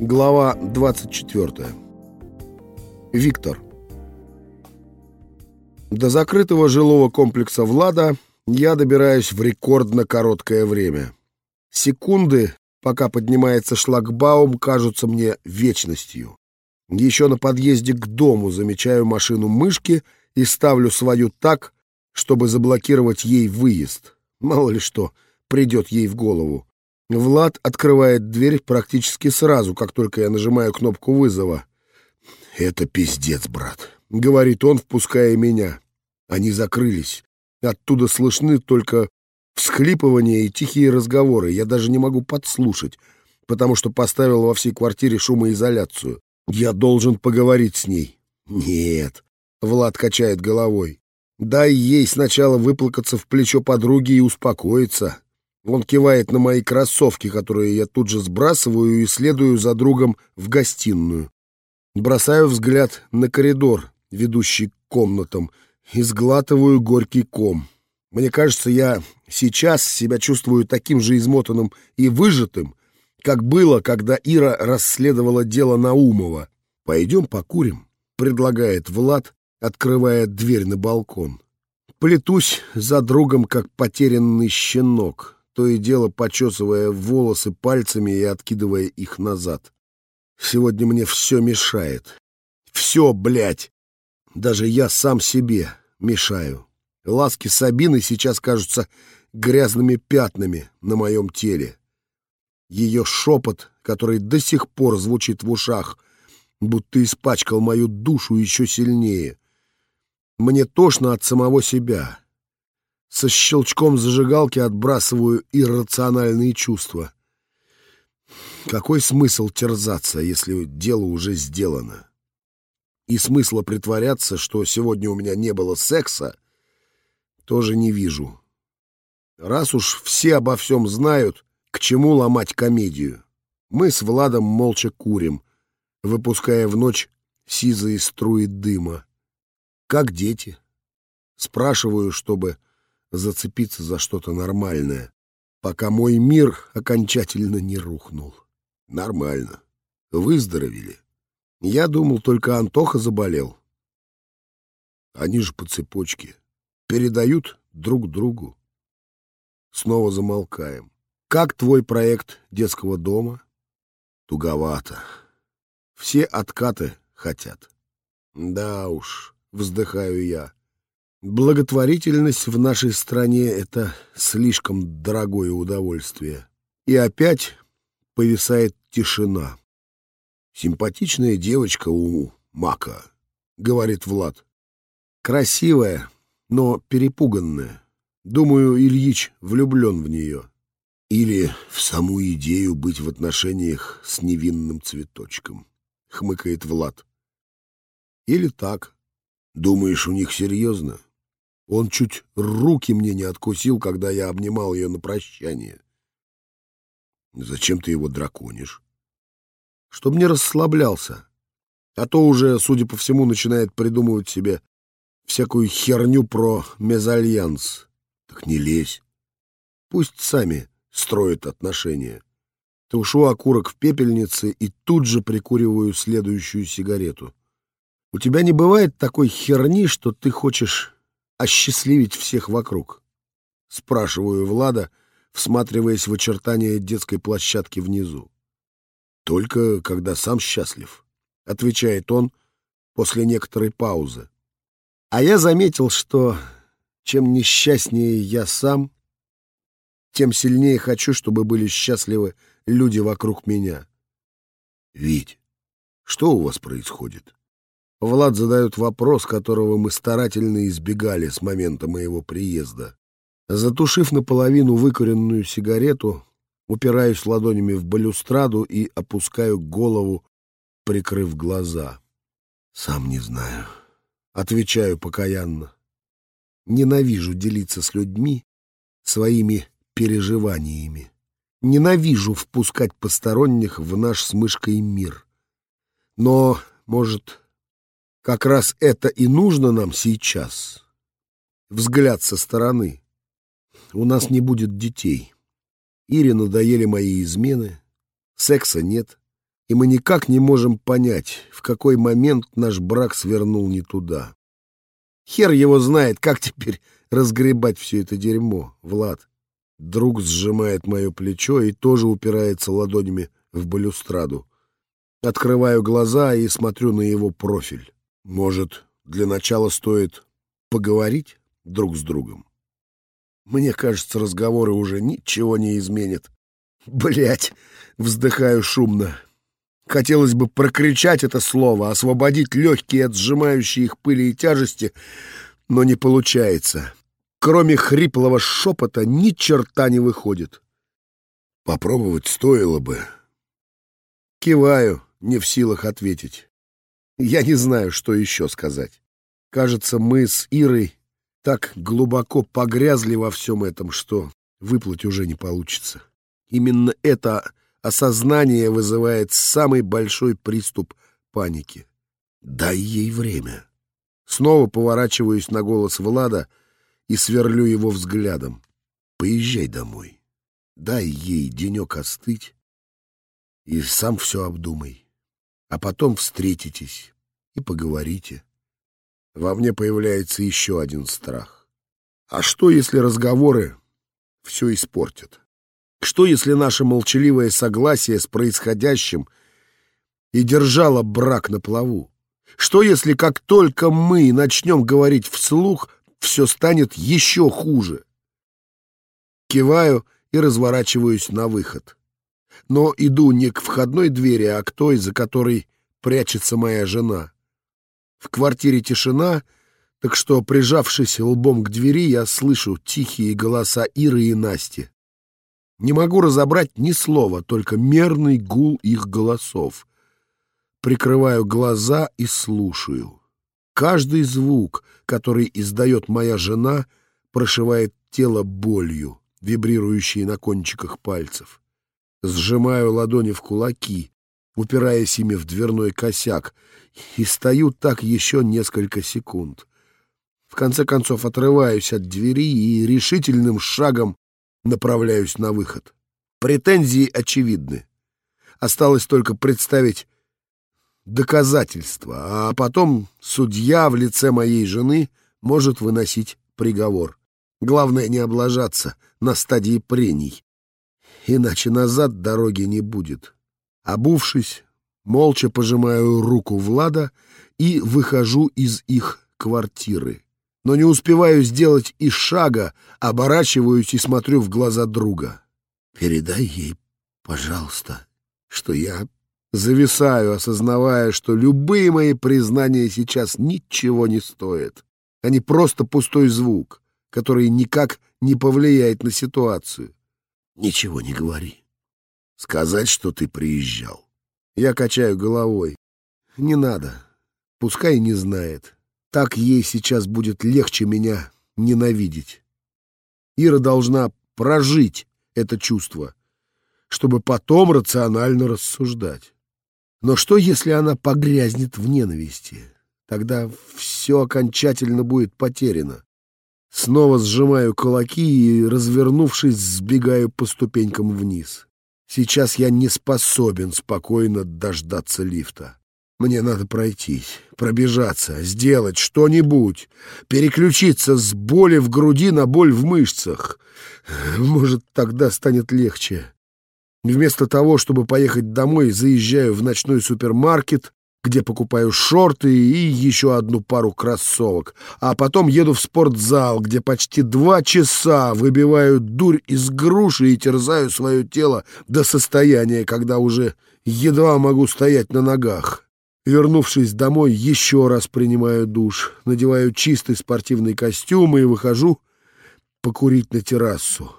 Глава 24. Виктор. До закрытого жилого комплекса Влада я добираюсь в рекордно короткое время. Секунды, пока поднимается шлагбаум, кажутся мне вечностью. Еще на подъезде к дому замечаю машину мышки и ставлю свою так, чтобы заблокировать ей выезд. Мало ли что придет ей в голову. Влад открывает дверь практически сразу, как только я нажимаю кнопку вызова. «Это пиздец, брат», — говорит он, впуская меня. Они закрылись. Оттуда слышны только всхлипывания и тихие разговоры. Я даже не могу подслушать, потому что поставил во всей квартире шумоизоляцию. Я должен поговорить с ней. Нет. Влад качает головой. Дай ей сначала выплакаться в плечо подруги и успокоиться. Он кивает на мои кроссовки, которые я тут же сбрасываю и следую за другом в гостиную. Бросаю взгляд на коридор, ведущий к комнатам, и сглатываю горький ком. Мне кажется, я сейчас себя чувствую таким же измотанным и выжатым, как было, когда Ира расследовала дело Наумова. «Пойдем покурим», — предлагает Влад, открывая дверь на балкон. Плетусь за другом, как потерянный щенок то и дело почесывая волосы пальцами и откидывая их назад. Сегодня мне все мешает. Все, блядь! Даже я сам себе мешаю. Ласки Сабины сейчас кажутся грязными пятнами на моем теле. Ее шепот, который до сих пор звучит в ушах, будто испачкал мою душу еще сильнее. Мне тошно от самого себя. Со щелчком зажигалки отбрасываю иррациональные чувства. Какой смысл терзаться, если дело уже сделано? И смысла притворяться, что сегодня у меня не было секса, тоже не вижу. Раз уж все обо всем знают, к чему ломать комедию? Мы с Владом молча курим, выпуская в ночь сизые струи дыма. Как дети. Спрашиваю, чтобы зацепиться за что-то нормальное, пока мой мир окончательно не рухнул. Нормально. Выздоровели. Я думал, только Антоха заболел. Они же по цепочке. Передают друг другу. Снова замолкаем. Как твой проект детского дома? Туговато. Все откаты хотят. Да уж, вздыхаю я. Благотворительность в нашей стране — это слишком дорогое удовольствие. И опять повисает тишина. «Симпатичная девочка у Мака», — говорит Влад. «Красивая, но перепуганная. Думаю, Ильич влюблен в нее. Или в саму идею быть в отношениях с невинным цветочком», — хмыкает Влад. «Или так. Думаешь, у них серьезно?» Он чуть руки мне не откусил, когда я обнимал ее на прощание. Зачем ты его драконишь? Чтоб не расслаблялся. А то уже, судя по всему, начинает придумывать себе всякую херню про мезальянс. Так не лезь. Пусть сами строят отношения. Тушу окурок в пепельнице и тут же прикуриваю следующую сигарету. У тебя не бывает такой херни, что ты хочешь осчастливить всех вокруг? Спрашиваю Влада, всматриваясь в очертания детской площадки внизу. Только когда сам счастлив, отвечает он после некоторой паузы. А я заметил, что чем несчастнее я сам, тем сильнее хочу, чтобы были счастливы люди вокруг меня. Вить, что у вас происходит? Влад задает вопрос, которого мы старательно избегали с момента моего приезда. Затушив наполовину выкуренную сигарету, упираюсь ладонями в балюстраду и опускаю голову, прикрыв глаза. Сам не знаю. Отвечаю покаянно. Ненавижу делиться с людьми своими переживаниями. Ненавижу впускать посторонних в наш с мышкой мир. Но, может, как раз это и нужно нам сейчас. Взгляд со стороны. У нас не будет детей. Ире надоели мои измены. Секса нет. и мы никак не можем понять, в какой момент наш брак свернул не туда. Хер его знает, как теперь разгребать все это дерьмо, Влад. Друг сжимает мое плечо и тоже упирается ладонями в балюстраду. Открываю глаза и смотрю на его профиль. Может, для начала стоит поговорить друг с другом? Мне кажется, разговоры уже ничего не изменят. Блять, вздыхаю шумно. Хотелось бы прокричать это слово, освободить легкие от сжимающей их пыли и тяжести, но не получается. Кроме хриплого шепота ни черта не выходит. Попробовать стоило бы. Киваю, не в силах ответить. Я не знаю, что еще сказать. Кажется, мы с Ирой так глубоко погрязли во всем этом, что выплыть уже не получится. Именно это осознание вызывает самый большой приступ паники. Дай ей время. Снова поворачиваюсь на голос Влада и сверлю его взглядом. Поезжай домой. Дай ей денек остыть и сам все обдумай. А потом встретитесь и поговорите. Во мне появляется еще один страх. А что, если разговоры все испортят? Что, если наше молчаливое согласие с происходящим и держало брак на плаву? Что, если как только мы начнем говорить вслух, все станет еще хуже? Киваю и разворачиваюсь на выход. Но иду не к входной двери, а к той, за которой прячется моя жена. В квартире тишина, так что, прижавшись лбом к двери, я слышу тихие голоса Иры и Насти. Не могу разобрать ни слова, только мерный гул их голосов. Прикрываю глаза и слушаю. Каждый звук, который издает моя жена, прошивает тело болью, вибрирующей на кончиках пальцев. Сжимаю ладони в кулаки, упираясь ими в дверной косяк, и стою так еще несколько секунд. В конце концов отрываюсь от двери и решительным шагом направляюсь на выход. Претензии очевидны. Осталось только представить доказательства, а потом судья в лице моей жены может выносить приговор. Главное не облажаться на стадии прений, иначе назад дороги не будет. Обувшись, молча пожимаю руку Влада и выхожу из их квартиры но не успеваю сделать и шага, оборачиваюсь и смотрю в глаза друга. «Передай ей, пожалуйста, что я зависаю, осознавая, что любые мои признания сейчас ничего не стоят. Они просто пустой звук, который никак не повлияет на ситуацию. Ничего не говори. Сказать, что ты приезжал. Я качаю головой. Не надо. Пускай не знает. Так ей сейчас будет легче меня ненавидеть. Ира должна прожить это чувство, чтобы потом рационально рассуждать. Но что, если она погрязнет в ненависти? Тогда все окончательно будет потеряно. Снова сжимаю кулаки и, развернувшись, сбегаю по ступенькам вниз. Сейчас я не способен спокойно дождаться лифта. Мне надо пройтись, пробежаться, сделать что-нибудь, переключиться с боли в груди на боль в мышцах. Может, тогда станет легче. Вместо того, чтобы поехать домой, заезжаю в ночной супермаркет, где покупаю шорты и еще одну пару кроссовок, а потом еду в спортзал, где почти два часа выбиваю дурь из груши и терзаю свое тело до состояния, когда уже едва могу стоять на ногах. Вернувшись домой, еще раз принимаю душ, надеваю чистый спортивный костюм и выхожу покурить на террасу.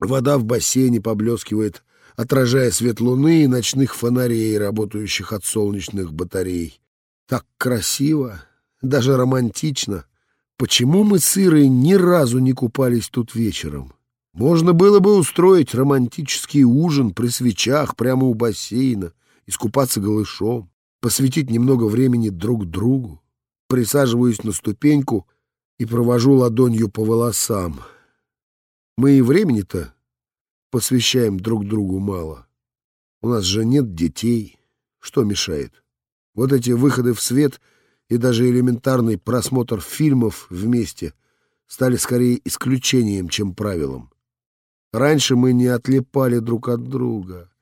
Вода в бассейне поблескивает, отражая свет луны и ночных фонарей, работающих от солнечных батарей. Так красиво, даже романтично. Почему мы с Ирой ни разу не купались тут вечером? Можно было бы устроить романтический ужин при свечах прямо у бассейна, искупаться голышом посвятить немного времени друг другу. Присаживаюсь на ступеньку и провожу ладонью по волосам. Мы и времени-то посвящаем друг другу мало. У нас же нет детей, Что мешает? Вот эти выходы в свет и даже элементарный просмотр фильмов вместе стали скорее исключением, чем правилом. Раньше мы не отлипали друг от друга,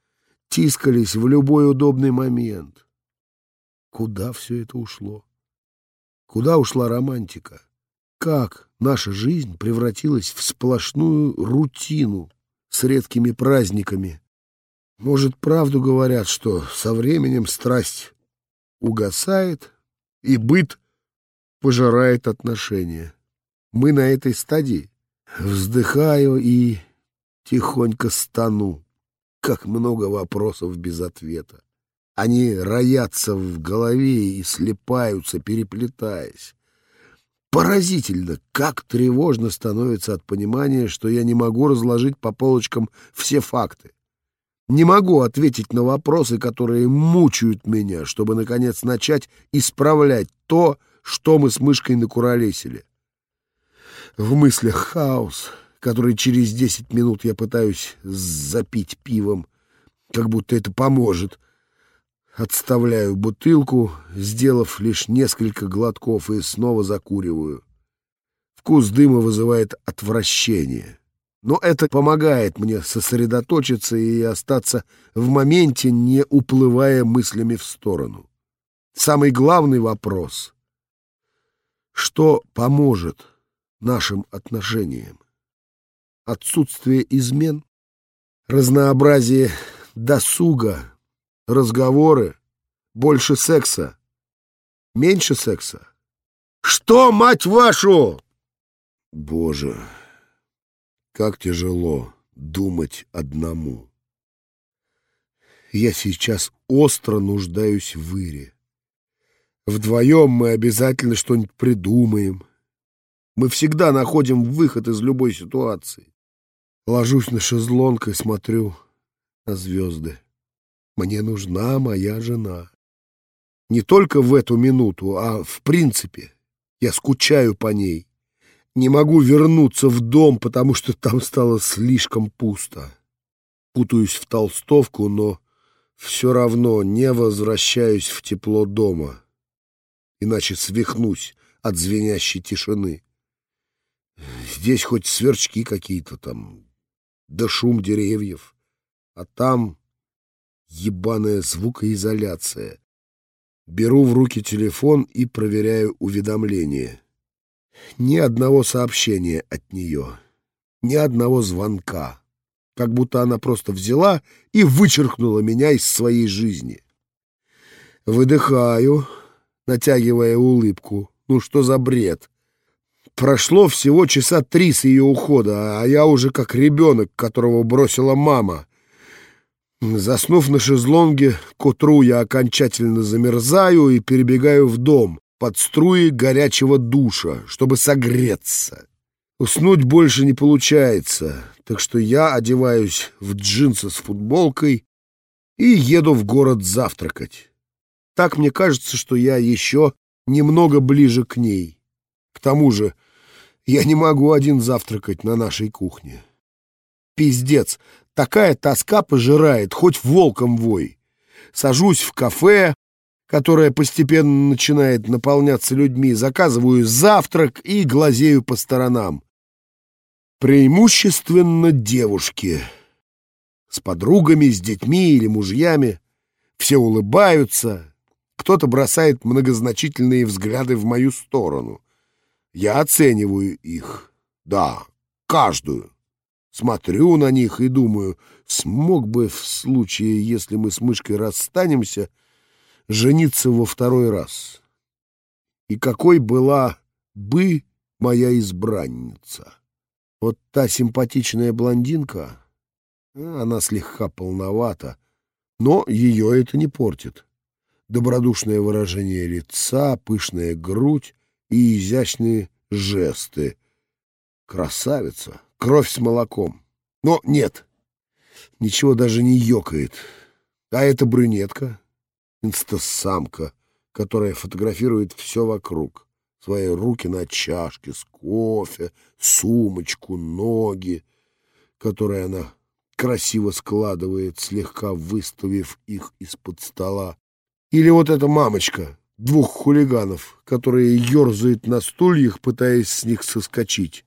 тискались в любой удобный момент. Куда все это ушло? Куда ушла романтика? Как наша жизнь превратилась в сплошную рутину с редкими праздниками? Может, правду говорят, что со временем страсть угасает, и быт пожирает отношения. Мы на этой стадии. Вздыхаю и тихонько стану. Как много вопросов без ответа. Они роятся в голове и слепаются, переплетаясь. Поразительно, как тревожно становится от понимания, что я не могу разложить по полочкам все факты. Не могу ответить на вопросы, которые мучают меня, чтобы, наконец, начать исправлять то, что мы с мышкой накуролесили. В мыслях хаос, который через десять минут я пытаюсь запить пивом, как будто это поможет. Отставляю бутылку, сделав лишь несколько глотков, и снова закуриваю. Вкус дыма вызывает отвращение. Но это помогает мне сосредоточиться и остаться в моменте, не уплывая мыслями в сторону. Самый главный вопрос — что поможет нашим отношениям? Отсутствие измен, разнообразие досуга, разговоры, больше секса, меньше секса. Что, мать вашу? Боже... Как тяжело думать одному. Я сейчас остро нуждаюсь в Ире. Вдвоем мы обязательно что-нибудь придумаем. Мы всегда находим выход из любой ситуации. Ложусь на шезлонг и смотрю на звезды. Мне нужна моя жена. Не только в эту минуту, а в принципе. Я скучаю по ней. Не могу вернуться в дом, потому что там стало слишком пусто. Путаюсь в толстовку, но все равно не возвращаюсь в тепло дома. Иначе свихнусь от звенящей тишины. Здесь хоть сверчки какие-то там, да шум деревьев. А там ебаная звукоизоляция. Беру в руки телефон и проверяю уведомления. Ни одного сообщения от нее, ни одного звонка. Как будто она просто взяла и вычеркнула меня из своей жизни. Выдыхаю, натягивая улыбку. Ну что за бред? Прошло всего часа три с ее ухода, а я уже как ребенок, которого бросила мама. Заснув на шезлонге, к утру я окончательно замерзаю и перебегаю в дом, под струи горячего душа, чтобы согреться. Уснуть больше не получается, так что я одеваюсь в джинсы с футболкой и еду в город завтракать. Так мне кажется, что я еще немного ближе к ней. К тому же я не могу один завтракать на нашей кухне. Пиздец, такая тоска пожирает, хоть волком вой. Сажусь в кафе, которая постепенно начинает наполняться людьми, заказываю завтрак и глазею по сторонам. Преимущественно девушки. С подругами, с детьми или мужьями. Все улыбаются. Кто-то бросает многозначительные взгляды в мою сторону. Я оцениваю их. Да, каждую. Смотрю на них и думаю, смог бы в случае, если мы с мышкой расстанемся, — жениться во второй раз. И какой была бы моя избранница. Вот та симпатичная блондинка, она слегка полновата, но ее это не портит. Добродушное выражение лица, пышная грудь и изящные жесты. Красавица, кровь с молоком. Но нет, ничего даже не ёкает. А эта брюнетка, инстасамка, которая фотографирует все вокруг. Свои руки на чашке с кофе, сумочку, ноги, которые она красиво складывает, слегка выставив их из-под стола. Или вот эта мамочка двух хулиганов, которые ерзают на стульях, пытаясь с них соскочить,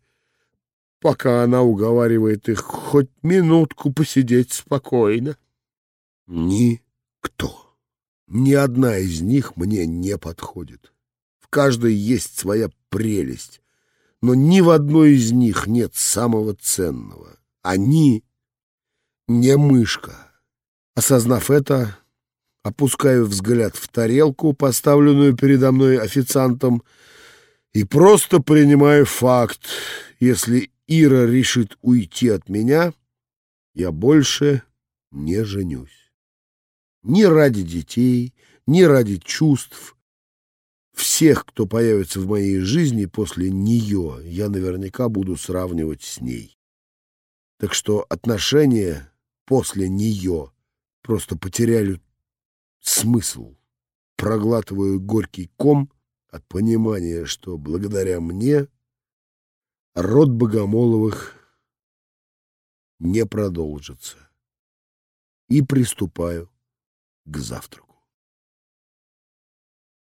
пока она уговаривает их хоть минутку посидеть спокойно. Никто, ни одна из них мне не подходит. В каждой есть своя прелесть, но ни в одной из них нет самого ценного. Они не мышка. Осознав это, опускаю взгляд в тарелку, поставленную передо мной официантом, и просто принимаю факт. Если Ира решит уйти от меня, я больше не женюсь. Ни ради детей, ни ради чувств. Всех, кто появится в моей жизни после нее, я наверняка буду сравнивать с ней. Так что отношения после нее просто потеряли смысл. Проглатываю горький ком от понимания, что благодаря мне род Богомоловых не продолжится. И приступаю к завтраку.